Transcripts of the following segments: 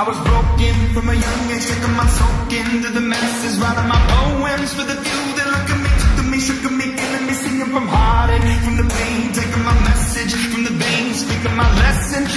I was broken from a young age, taking my soak into the masses, writing my poems for the few that look at me, took to me, shook at me, killing me, singing from heartache, from the pain, taking my message from the veins, speaking my lesson.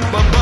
bum bum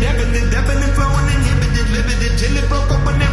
Definite, definite, flowing inhibited, limited, till it broke up and